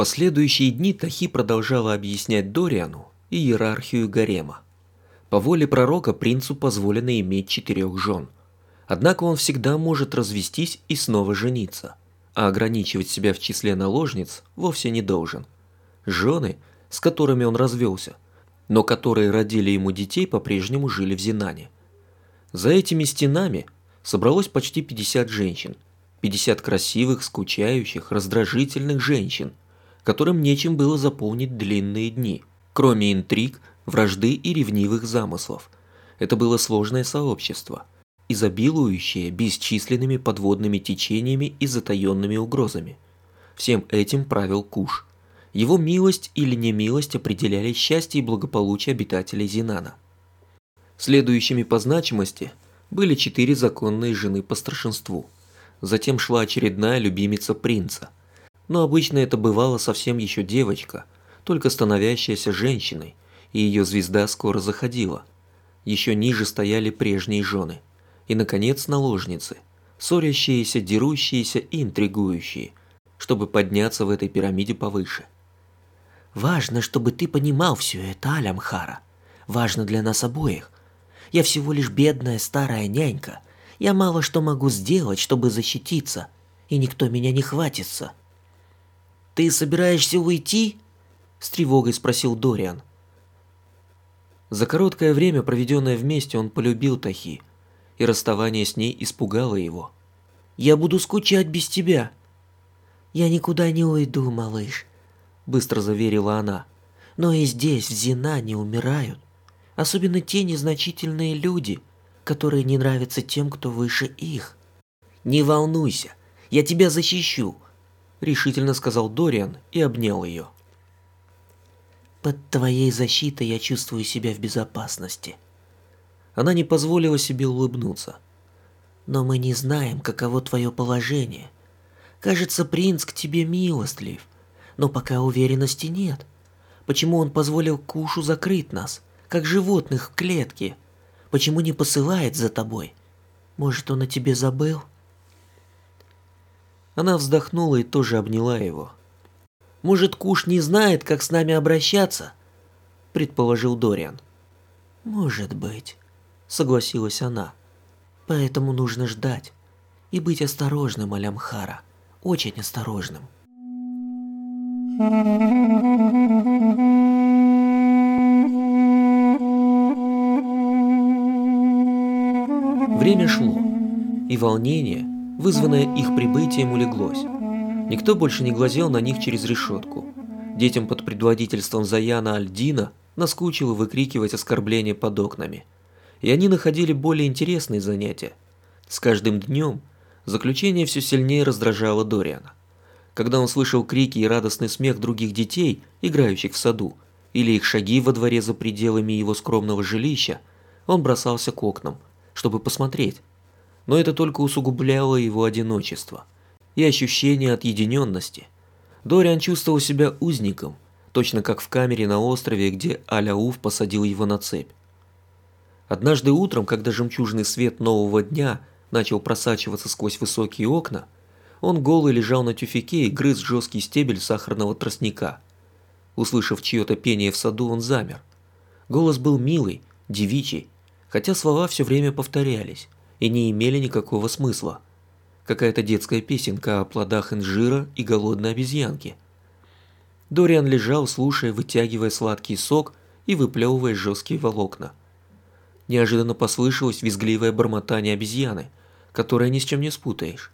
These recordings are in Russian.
последующие дни Тахи продолжала объяснять Дориану иерархию гарема. По воле пророка принцу позволено иметь четырех жен. Однако он всегда может развестись и снова жениться, а ограничивать себя в числе наложниц вовсе не должен. Жены, с которыми он развелся, но которые родили ему детей, по-прежнему жили в Зинане. За этими стенами собралось почти 50 женщин, 50 красивых, скучающих, раздражительных женщин, которым нечем было заполнить длинные дни, кроме интриг, вражды и ревнивых замыслов. Это было сложное сообщество, изобилующее бесчисленными подводными течениями и затаенными угрозами. Всем этим правил Куш. Его милость или немилость определяли счастье и благополучие обитателей Зинана. Следующими по значимости были четыре законные жены по старшинству. Затем шла очередная любимица принца. Но обычно это бывало совсем еще девочка, только становящаяся женщиной, и ее звезда скоро заходила. Еще ниже стояли прежние жены. И, наконец, наложницы, ссорящиеся, дерущиеся и интригующие, чтобы подняться в этой пирамиде повыше. «Важно, чтобы ты понимал все это, Алямхара. Важно для нас обоих. Я всего лишь бедная старая нянька. Я мало что могу сделать, чтобы защититься, и никто меня не хватится». «Ты собираешься уйти?» – с тревогой спросил Дориан. За короткое время, проведенное вместе, он полюбил Тахи, и расставание с ней испугало его. «Я буду скучать без тебя». «Я никуда не уйду, малыш», — быстро заверила она. «Но и здесь, в Зина, не умирают. Особенно те незначительные люди, которые не нравятся тем, кто выше их». «Не волнуйся, я тебя защищу», — решительно сказал Дориан и обнял ее. Под твоей защитой я чувствую себя в безопасности. Она не позволила себе улыбнуться. Но мы не знаем, каково твое положение. Кажется, принц к тебе милостлив, но пока уверенности нет. Почему он позволил Кушу закрыть нас, как животных в клетке? Почему не посылает за тобой? Может, он о тебе забыл? Она вздохнула и тоже обняла его. Может, Куш не знает, как с нами обращаться?» – предположил Дориан. «Может быть», – согласилась она. «Поэтому нужно ждать и быть осторожным, Алямхара, очень осторожным». Время шло, и волнение, вызванное их прибытием, улеглось. Никто больше не глазел на них через решетку. Детям под предводительством Заяна Альдина наскучило выкрикивать оскорбления под окнами. И они находили более интересные занятия. С каждым днем заключение все сильнее раздражало Дориана. Когда он слышал крики и радостный смех других детей, играющих в саду, или их шаги во дворе за пределами его скромного жилища, он бросался к окнам, чтобы посмотреть. Но это только усугубляло его одиночество – и ощущение отъединенности. Дориан чувствовал себя узником, точно как в камере на острове, где Аляуф посадил его на цепь. Однажды утром, когда жемчужный свет нового дня начал просачиваться сквозь высокие окна, он голый лежал на тюфяке и грыз жесткий стебель сахарного тростника. Услышав чье-то пение в саду, он замер. Голос был милый, девичий, хотя слова все время повторялись и не имели никакого смысла какая-то детская песенка о плодах инжира и голодной обезьянке. Дориан лежал, слушая, вытягивая сладкий сок и выплевывая жесткие волокна. Неожиданно послышалось визгливое бормотание обезьяны, которое ни с чем не спутаешь.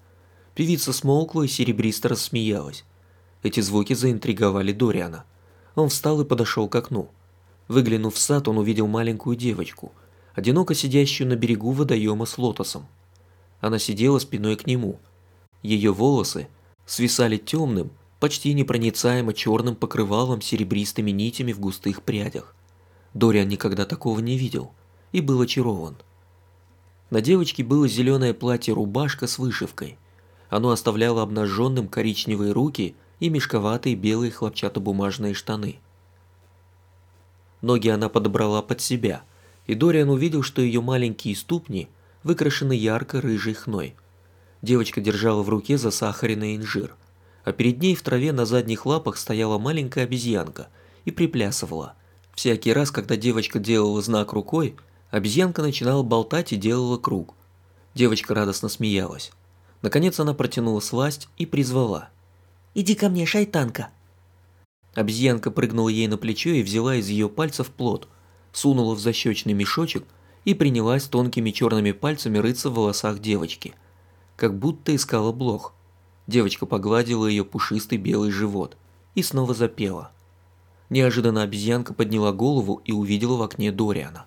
Певица смолкла и серебристо рассмеялась. Эти звуки заинтриговали Дориана. Он встал и подошел к окну. Выглянув в сад, он увидел маленькую девочку, одиноко сидящую на берегу водоема с лотосом. Она сидела спиной к нему. Ее волосы свисали темным, почти непроницаемо черным покрывалом серебристыми нитями в густых прядях. Дориан никогда такого не видел и был очарован. На девочке было зеленое платье-рубашка с вышивкой. Оно оставляло обнаженным коричневые руки и мешковатые белые хлопчатобумажные штаны. Ноги она подобрала под себя, и Дориан увидел, что ее маленькие ступни выкрашены ярко-рыжей хной. Девочка держала в руке засахаренный инжир. а перед ней в траве на задних лапах стояла маленькая обезьянка и приплясывала. Всякий раз, когда девочка делала знак рукой, обезьянка начинала болтать и делала круг. Девочка радостно смеялась. Наконец она протянула сласть и призвала. «Иди ко мне, шайтанка!» Обезьянка прыгнула ей на плечо и взяла из ее пальцев плод, сунула в защечный мешочек и принялась тонкими черными пальцами рыться в волосах девочки, как будто искала блох. Девочка погладила ее пушистый белый живот и снова запела. Неожиданно обезьянка подняла голову и увидела в окне Дориана.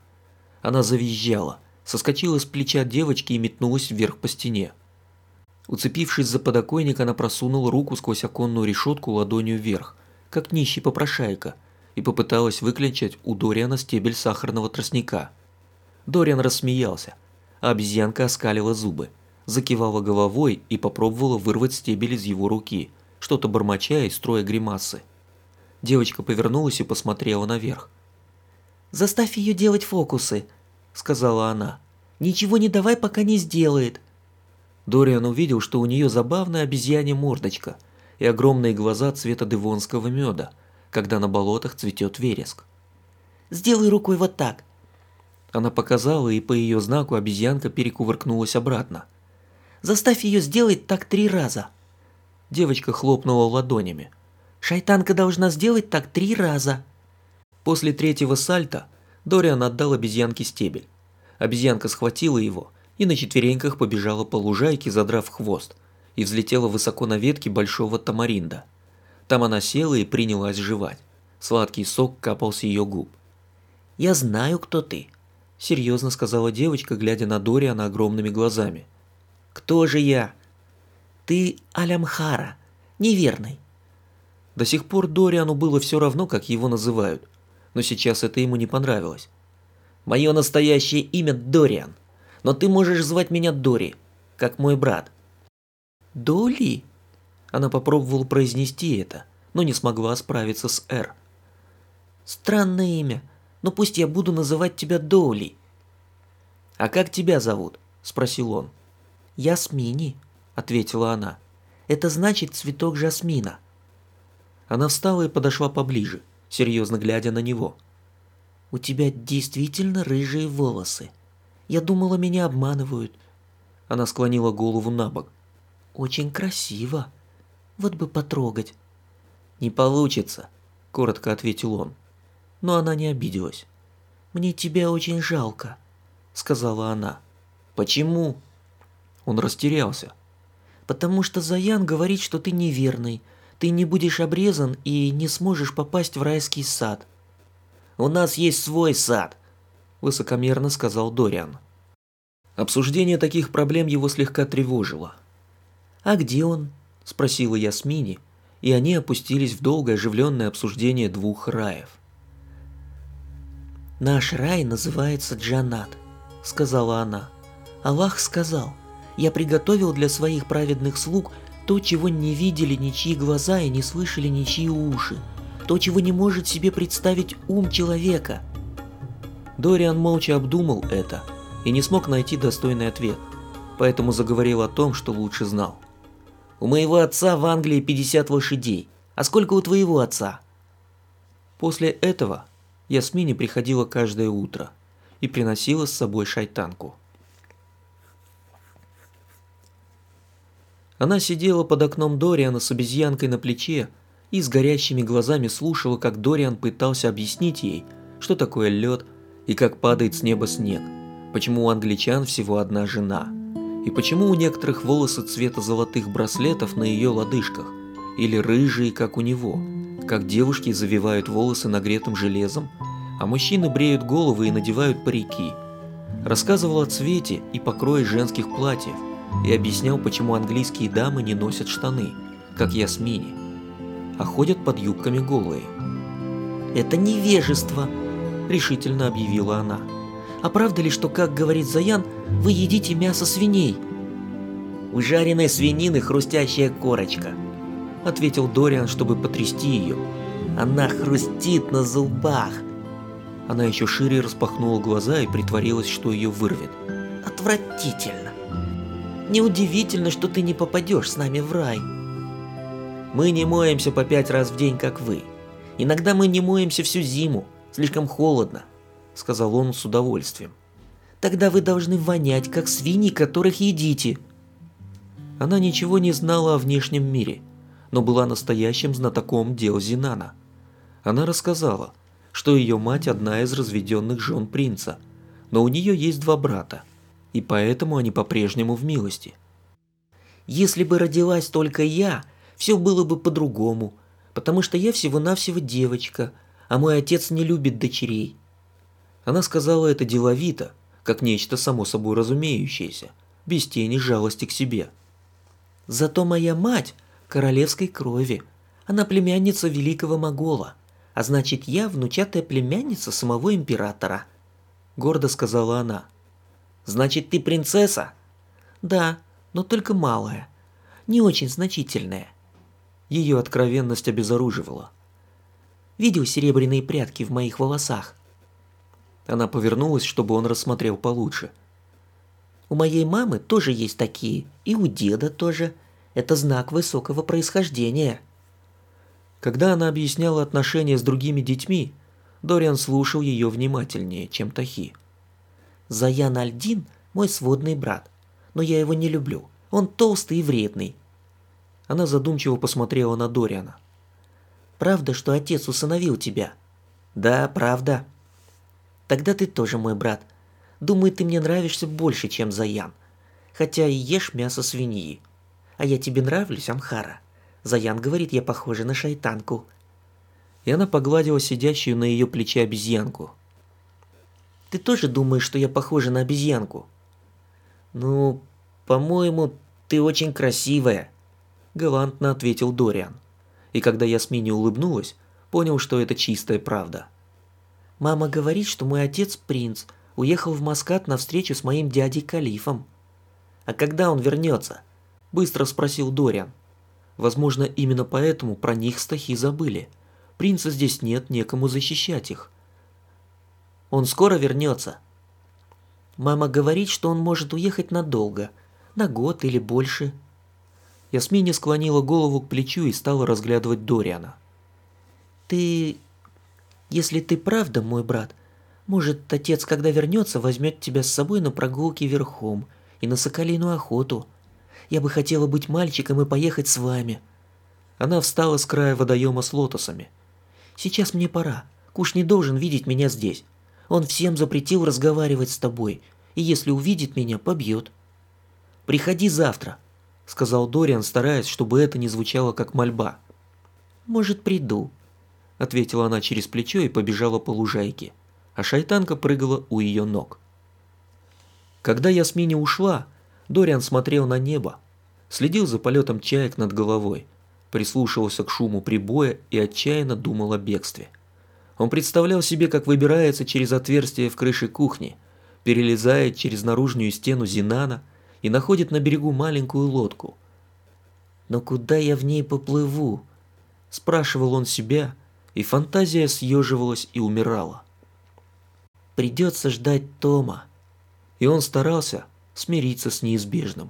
Она завизжала, соскочила с плеча девочки и метнулась вверх по стене. Уцепившись за подоконник, она просунула руку сквозь оконную решетку ладонью вверх, как нищий попрошайка, и попыталась выклинчать у Дориана стебель сахарного тростника. Дориан рассмеялся, а обезьянка оскалила зубы, закивала головой и попробовала вырвать стебель из его руки, что-то бормоча и строя гримасы. Девочка повернулась и посмотрела наверх. «Заставь ее делать фокусы», — сказала она. «Ничего не давай, пока не сделает». Дориан увидел, что у нее забавная обезьянья мордочка и огромные глаза цвета девонского меда, когда на болотах цветет вереск. «Сделай рукой вот так». Она показала, и по ее знаку обезьянка перекувыркнулась обратно. «Заставь ее сделать так три раза». Девочка хлопнула ладонями. «Шайтанка должна сделать так три раза». После третьего сальта Дориан отдал обезьянке стебель. Обезьянка схватила его и на четвереньках побежала по лужайке, задрав хвост, и взлетела высоко на ветке большого тамаринда. Там она села и принялась жевать. Сладкий сок капал с ее губ. «Я знаю, кто ты», – серьезно сказала девочка, глядя на Дориана огромными глазами. «Кто же я?» «Ты Алямхара, неверный». До сих пор Дориану было все равно, как его называют, но сейчас это ему не понравилось. «Мое настоящее имя Дориан, но ты можешь звать меня Дори, как мой брат». «Доли?» Она попробовала произнести это, но не смогла справиться с «Р». «Странное имя, но пусть я буду называть тебя Доли». «А как тебя зовут?» – спросил он. «Ясмини», – ответила она. «Это значит цветок жасмина». Она встала и подошла поближе, серьезно глядя на него. «У тебя действительно рыжие волосы. Я думала, меня обманывают». Она склонила голову на бок. «Очень красиво. Вот бы потрогать». «Не получится», — коротко ответил он. Но она не обиделась. «Мне тебя очень жалко», — сказала она. «Почему?» Он растерялся. «Потому что Заян говорит, что ты неверный, ты не будешь обрезан и не сможешь попасть в райский сад». «У нас есть свой сад», – высокомерно сказал Дориан. Обсуждение таких проблем его слегка тревожило. «А где он?» – спросила Ясмини, и они опустились в долгое оживленное обсуждение двух раев. «Наш рай называется Джанат», – сказала она. «Аллах сказал, я приготовил для своих праведных слуг то, чего не видели ничьи глаза и не слышали ничьи уши, то, чего не может себе представить ум человека». Дориан молча обдумал это и не смог найти достойный ответ, поэтому заговорил о том, что лучше знал. «У моего отца в Англии 50 лошадей. А сколько у твоего отца?» После этого Ясмине приходила каждое утро и приносила с собой шайтанку. Она сидела под окном Дориана с обезьянкой на плече и с горящими глазами слушала, как Дориан пытался объяснить ей, что такое лед и как падает с неба снег, почему у англичан всего одна жена, и почему у некоторых волосы цвета золотых браслетов на ее лодыжках, или рыжие, как у него, как девушки завивают волосы нагретым железом, а мужчины бреют головы и надевают парики. Рассказывал о цвете и покрое женских платьев и объяснял, почему английские дамы не носят штаны, как Ясмини, а ходят под юбками голые. «Это невежество!» решительно объявила она. «А правда ли, что, как говорит Заян, вы едите мясо свиней?» «У жареной свинины хрустящая корочка», — ответил Дориан, чтобы потрясти ее. «Она хрустит на зубах». Она еще шире распахнула глаза и притворилась, что ее вырвет. «Отвратительно! Неудивительно, что ты не попадешь с нами в рай». Мы не моемся по пять раз в день, как вы. Иногда мы не моемся всю зиму, слишком холодно», — сказал он с удовольствием. «Тогда вы должны вонять, как свиньи, которых едите». Она ничего не знала о внешнем мире, но была настоящим знатоком дел Зинана. Она рассказала, что ее мать одна из разведенных жен принца, но у нее есть два брата, и поэтому они по-прежнему в милости. «Если бы родилась только я, все было бы по-другому, потому что я всего-навсего девочка, а мой отец не любит дочерей». Она сказала это деловито, как нечто само собой разумеющееся, без тени жалости к себе. «Зато моя мать королевской крови, она племянница великого Могола, а значит я внучатая племянница самого императора», — гордо сказала она. «Значит ты принцесса?» «Да, но только малая, не очень значительная». Ее откровенность обезоруживала. Видел серебряные прядки в моих волосах? Она повернулась, чтобы он рассмотрел получше. У моей мамы тоже есть такие, и у деда тоже. Это знак высокого происхождения. Когда она объясняла отношения с другими детьми, Дориан слушал ее внимательнее, чем Тахи. Заян Альдин – мой сводный брат, но я его не люблю. Он толстый и вредный. Она задумчиво посмотрела на Дориана. «Правда, что отец усыновил тебя?» «Да, правда». «Тогда ты тоже мой брат. Думаю, ты мне нравишься больше, чем Заян. Хотя и ешь мясо свиньи. А я тебе нравлюсь, Амхара?» Заян говорит, я похожа на шайтанку. И она погладила сидящую на ее плече обезьянку. Ты тоже думаешь, что я похожа на обезьянку? Ну, по-моему, ты очень красивая, галантно ответил Дориан. И когда Ясмине улыбнулась, понял, что это чистая правда. Мама говорит, что мой отец принц, уехал в Маскат на встречу с моим дядей Калифом. А когда он вернется? Быстро спросил Дориан. Возможно, именно поэтому про них стахи забыли. Принца здесь нет, некому защищать их. Он скоро вернется. Мама говорит, что он может уехать надолго, на год или больше. Ясмине склонила голову к плечу и стала разглядывать Дориана. «Ты... Если ты правда мой брат, может, отец, когда вернется, возьмет тебя с собой на прогулки верхом и на соколиную охоту. Я бы хотела быть мальчиком и поехать с вами». Она встала с края водоема с лотосами. «Сейчас мне пора. Куш не должен видеть меня здесь. Он всем запретил разговаривать с тобой, и если увидит меня, побьет». «Приходи завтра», — сказал Дориан, стараясь, чтобы это не звучало как мольба. «Может, приду», — ответила она через плечо и побежала по лужайке, а шайтанка прыгала у ее ног. Когда Ясмине ушла, Дориан смотрел на небо, следил за полетом чаек над головой, прислушивался к шуму прибоя и отчаянно думал о бегстве. Он представлял себе, как выбирается через отверстие в крыше кухни, перелезает через наружную стену Зинана и находит на берегу маленькую лодку. «Но куда я в ней поплыву?» – спрашивал он себя, и фантазия съеживалась и умирала. «Придется ждать Тома». И он старался смириться с неизбежным.